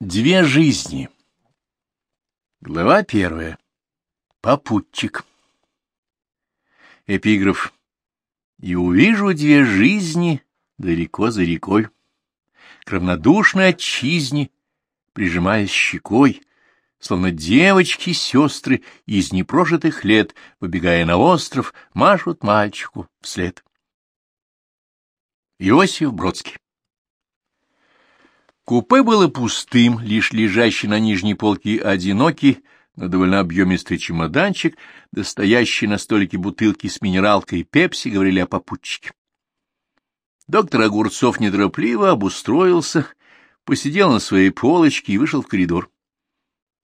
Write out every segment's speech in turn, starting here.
Две жизни. Глава первая. Попутчик. Эпиграф. И увижу две жизни далеко за рекой, к равнодушной отчизне, прижимаясь щекой, словно девочки-сестры из непрожитых лет, выбегая на остров, машут мальчику вслед. Иосиф Бродский Купе было пустым, лишь лежащий на нижней полке одинокий, но довольно объемистый чемоданчик, достоящий на столике бутылки с минералкой и пепси, говорили о попутчике. Доктор Огурцов неторопливо обустроился, посидел на своей полочке и вышел в коридор.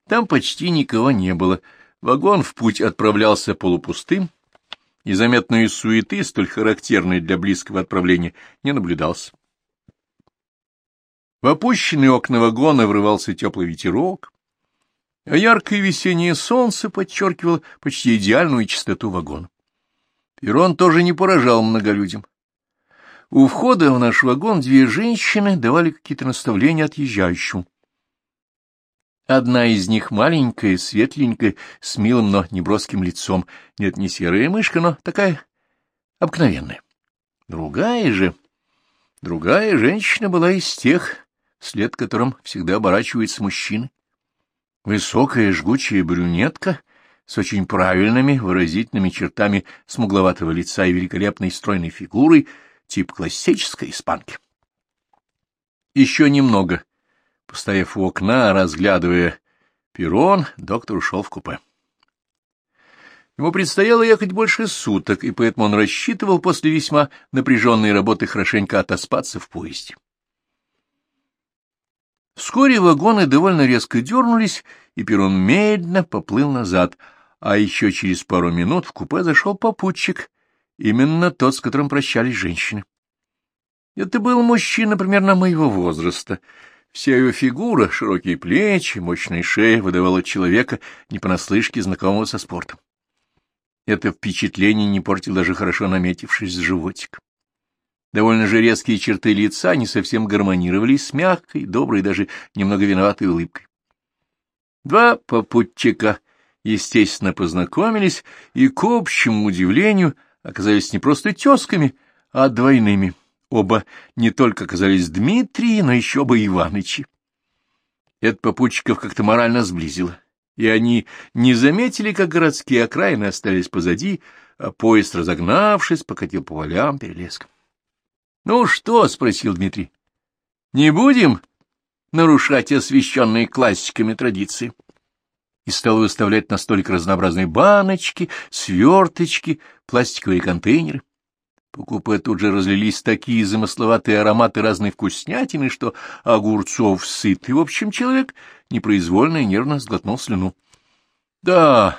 Там почти никого не было. Вагон в путь отправлялся полупустым, незаметной суеты, столь характерной для близкого отправления, не наблюдался. В опущенные окна вагона врывался теплый ветерок, а яркое весеннее солнце подчеркивало почти идеальную чистоту вагона. Перрон тоже не поражал многолюдям. У входа в наш вагон две женщины давали какие-то наставления отъезжающему. Одна из них маленькая, светленькая, с милым, но неброским лицом. Нет, не серая мышка, но такая обыкновенная. Другая же... Другая женщина была из тех, след которым всегда оборачивается мужчина. Высокая жгучая брюнетка с очень правильными выразительными чертами смугловатого лица и великолепной стройной фигурой, тип классической испанки. Еще немного. Постояв у окна, разглядывая перрон, доктор ушел в купе. Ему предстояло ехать больше суток, и поэтому он рассчитывал после весьма напряженной работы хорошенько отоспаться в поезде. Вскоре вагоны довольно резко дернулись, и перрон медленно поплыл назад, а еще через пару минут в купе зашел попутчик, именно тот, с которым прощались женщины. Это был мужчина примерно моего возраста. Вся его фигура, широкие плечи, мощная шея выдавала человека не понаслышке знакомого со спортом. Это впечатление не портил даже хорошо наметившись животик. Довольно же резкие черты лица не совсем гармонировали с мягкой, доброй, даже немного виноватой улыбкой. Два попутчика, естественно, познакомились и, к общему удивлению, оказались не просто тезками, а двойными. Оба не только оказались Дмитрии, но еще бы Иванычи. Это попутчиков как-то морально сблизило, и они не заметили, как городские окраины остались позади, а поезд, разогнавшись, покатил по полям перелеском. — Ну что? — спросил Дмитрий. — Не будем нарушать освященные классиками традиции? И стал выставлять на столик разнообразные баночки, сверточки, пластиковые контейнеры. По купе тут же разлились такие замысловатые ароматы разной вкуснятины, что Огурцов сытый, в общем, человек, непроизвольно и нервно сглотнул слюну. — Да,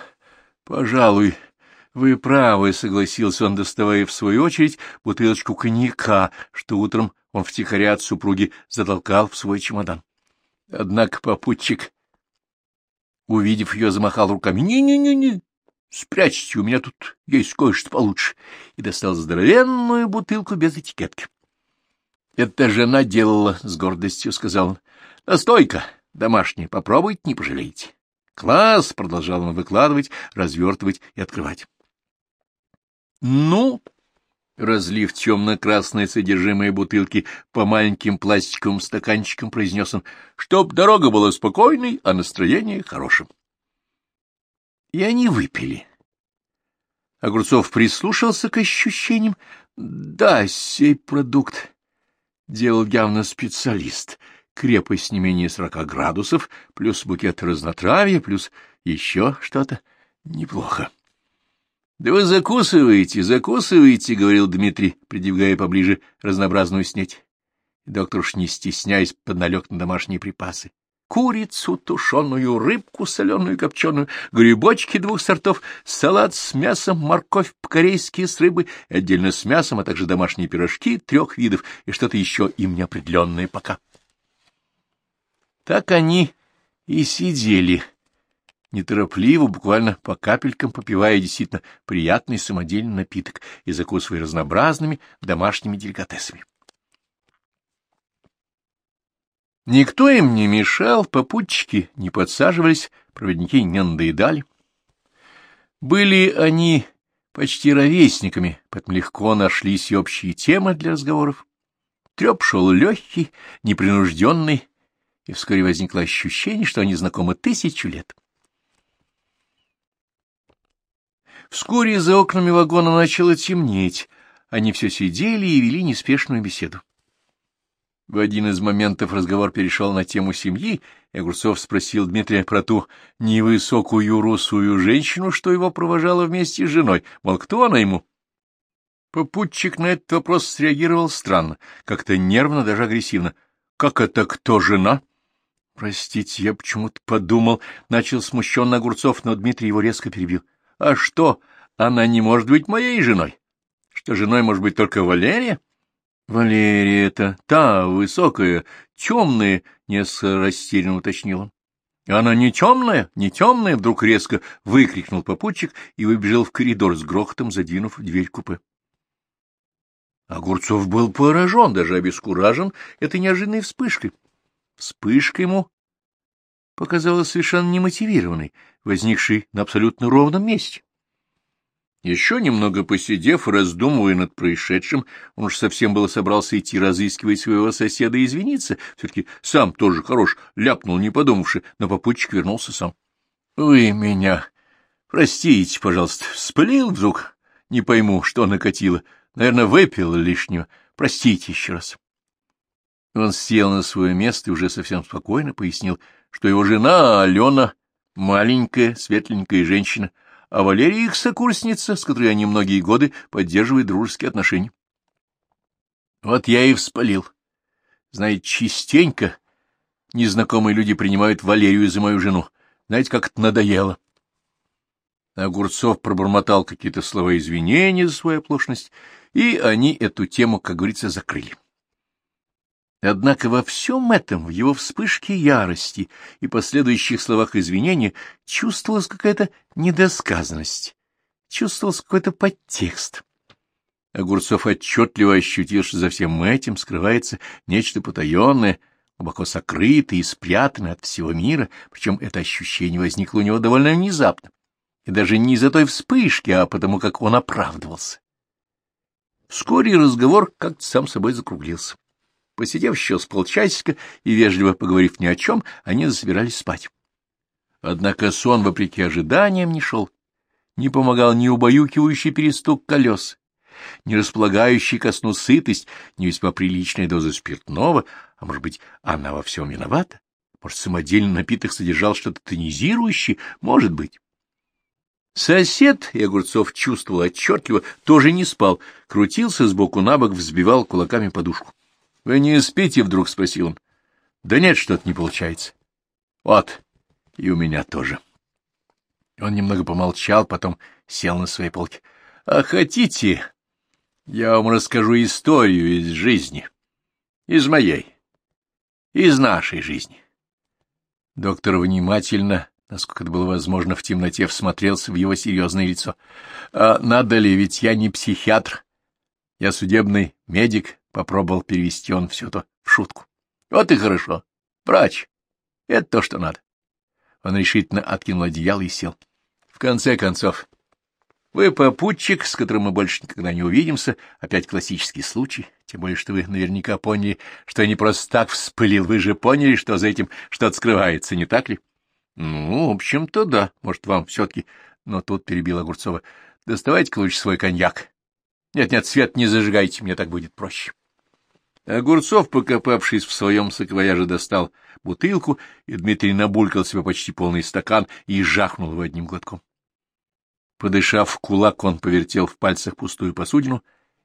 пожалуй, — Вы правы, — согласился он, доставая в свою очередь бутылочку коньяка, что утром он втихаря от супруги затолкал в свой чемодан. Однако попутчик, увидев ее, замахал руками. «Не-не-не-не, спрячьте, у меня тут есть кое-что получше», и достал здоровенную бутылку без этикетки. «Это жена делала с гордостью», — сказал он. «Настойка домашняя, попробуйте, не пожалеете». «Класс!» — продолжал он выкладывать, развертывать и открывать. Ну, разлив темно-красное содержимое бутылки по маленьким пластиковым стаканчикам, произнес он, чтоб дорога была спокойной, а настроение хорошим. И они выпили. Огурцов прислушался к ощущениям. Да, сей продукт делал явно специалист. Крепость не менее сорока градусов, плюс букет разнотравья, плюс еще что-то. Неплохо. — Да вы закусываете, закусываете, — говорил Дмитрий, придвигая поближе разнообразную снеть. И доктор уж не стесняясь подналег на домашние припасы. Курицу, тушеную, рыбку соленую, копченую, грибочки двух сортов, салат с мясом, морковь по-корейски с рыбой, отдельно с мясом, а также домашние пирожки трех видов и что-то еще им неопределенное пока. Так они и сидели, неторопливо, буквально по капелькам попивая действительно приятный самодельный напиток и закусывая разнообразными домашними деликатесами. Никто им не мешал, попутчики не подсаживались, проводники не надоедали. Были они почти ровесниками, поэтому легко нашлись и общие темы для разговоров. Треп шел легкий, непринужденный, и вскоре возникло ощущение, что они знакомы тысячу лет. Вскоре за окнами вагона начало темнеть, они все сидели и вели неспешную беседу. В один из моментов разговор перешел на тему семьи, и Огурцов спросил Дмитрия про ту невысокую русую женщину, что его провожала вместе с женой, мол, кто она ему? Попутчик на этот вопрос среагировал странно, как-то нервно, даже агрессивно. — Как это кто жена? — Простите, я почему-то подумал, — начал смущенно Огурцов, но Дмитрий его резко перебил. — А что, она не может быть моей женой? Что женой может быть только Валерия? —— Валерия это та высокая, темная, — несколько растерянно уточнил он. — Она не темная, не темная, — вдруг резко выкрикнул попутчик и выбежал в коридор с грохотом, задвинув дверь купе. Огурцов был поражен, даже обескуражен этой неожиданной вспышкой. Вспышка ему показалась совершенно немотивированной, возникшей на абсолютно ровном месте. Еще немного посидев, раздумывая над происшедшим, он уж совсем было собрался идти разыскивать своего соседа и извиниться. Все-таки сам тоже хорош, ляпнул, не подумавши, но попутчик вернулся сам. — Вы меня... Простите, пожалуйста, спалил вдруг? Не пойму, что накатило. Наверное, выпил лишнего. Простите еще раз. Он сел на свое место и уже совсем спокойно пояснил, что его жена Алена, маленькая, светленькая женщина — а Валерия их сокурсница, с которой они многие годы поддерживают дружеские отношения. Вот я и вспылил. Знаете, частенько незнакомые люди принимают Валерию за мою жену. Знаете, как это надоело. Огурцов пробормотал какие-то слова извинения за свою оплошность, и они эту тему, как говорится, закрыли. Однако во всем этом, в его вспышке ярости и последующих словах извинения, чувствовалась какая-то недосказанность, чувствовался какой-то подтекст. Огурцов отчетливо ощутил, что за всем этим скрывается нечто потаенное, глубоко сокрытое и спрятанное от всего мира, причем это ощущение возникло у него довольно внезапно, и даже не из-за той вспышки, а потому как он оправдывался. Вскоре разговор как-то сам собой закруглился. Посидев еще с полчасика и вежливо поговорив ни о чем, они засобирались спать. Однако сон, вопреки ожиданиям, не шел. Не помогал ни убаюкивающий перестук колес, ни располагающий ко сну сытость, ни весьма приличная доза спиртного, а, может быть, она во всем виновата? Может, самодельный напиток содержал что-то тонизирующее? Может быть. Сосед, и Огурцов чувствовал отчетливо, тоже не спал, крутился сбоку на бок, взбивал кулаками подушку. — Вы не спите? — вдруг спросил он. — Да нет, что-то не получается. — Вот, и у меня тоже. Он немного помолчал, потом сел на своей полке. — А хотите, я вам расскажу историю из жизни. Из моей. Из нашей жизни. Доктор внимательно, насколько это было возможно, в темноте всмотрелся в его серьезное лицо. — А надо ли, ведь я не психиатр. Я судебный медик, Попробовал перевести он все то в шутку. Вот и хорошо. Врач. Это то, что надо. Он решительно откинул одеяло и сел. В конце концов, вы попутчик, с которым мы больше никогда не увидимся, опять классический случай, тем более, что вы наверняка поняли, что я не просто так вспылил, вы же поняли, что за этим что-то скрывается, не так ли? Ну, в общем-то, да, может, вам все-таки... Но тут перебил Огурцова. Доставайте-ка лучше свой коньяк. Нет-нет, свет не зажигайте, мне так будет проще. Огурцов, покопавшись в своем саквояже, достал бутылку, и Дмитрий набулькал себе почти полный стакан и жахнул его одним глотком. Подышав в кулак, он повертел в пальцах пустую посудину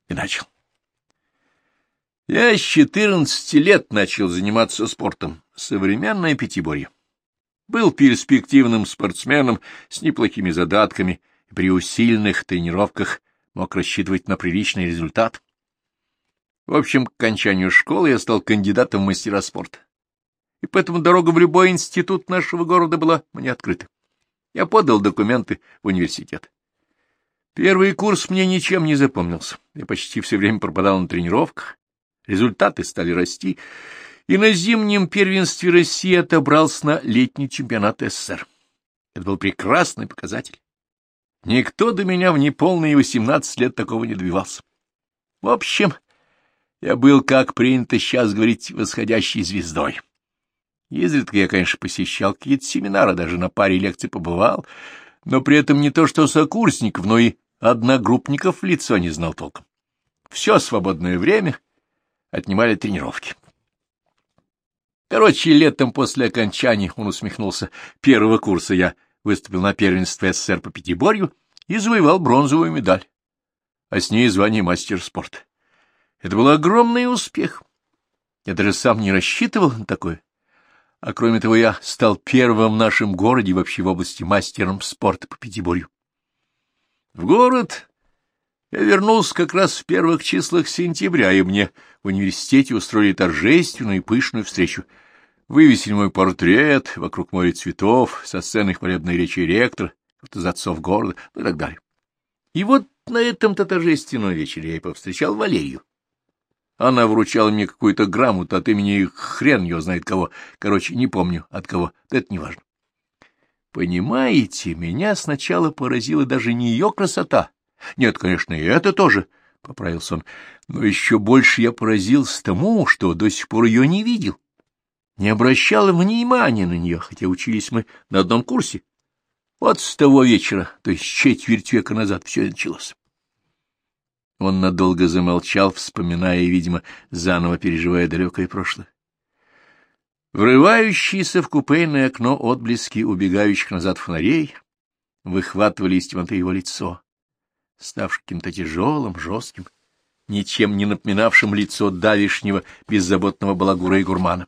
и начал. Я с четырнадцати лет начал заниматься спортом, современное пятиборье. Был перспективным спортсменом с неплохими задатками при усиленных тренировках мог рассчитывать на приличный результат. В общем, к окончанию школы я стал кандидатом в мастера спорта. И поэтому дорога в любой институт нашего города была мне открыта. Я подал документы в университет. Первый курс мне ничем не запомнился. Я почти все время пропадал на тренировках. Результаты стали расти. и на зимнем первенстве России отобрался на летний чемпионат СССР. Это был прекрасный показатель. Никто до меня в неполные восемнадцать лет такого не добивался. В общем, я был, как принято сейчас говорить, восходящей звездой. Изредка я, конечно, посещал какие-то семинары, даже на паре лекций побывал, но при этом не то что сокурсников, но и одногруппников в лицо не знал толком. Все свободное время отнимали тренировки. Короче, летом после окончания, он усмехнулся, первого курса я выступил на первенстве СССР по пятиборью и завоевал бронзовую медаль, а с ней звание мастер спорта. Это был огромный успех. Я даже сам не рассчитывал на такое. А кроме того, я стал первым в нашем городе вообще в области мастером спорта по пятиборью. В город я вернулся как раз в первых числах сентября, и мне в университете устроили торжественную и пышную встречу. Вывесили мой портрет, вокруг моря цветов, со сцены хвалебной речи ректор, кто из отцов города, ну и так далее. И вот на этом-то торжественном вечере я и повстречал Валерию. Она вручала мне какую-то грамоту от имени хрен ее знает кого. Короче, не помню от кого, это не важно. Понимаете, меня сначала поразила даже не ее красота. Нет, конечно, и это тоже, — поправился он. Но еще больше я поразился тому, что до сих пор ее не видел. Не обращал внимания на нее, хотя учились мы на одном курсе. Вот с того вечера, то есть четверть века назад, все началось. Он надолго замолчал, вспоминая, видимо, заново переживая далекое прошлое. Врывающиеся в купейное окно отблески убегающих назад фонарей выхватывали из темноты его лицо, ставшее каким-то тяжелым, жестким, ничем не напоминавшим лицо давишнего беззаботного балагура и гурмана.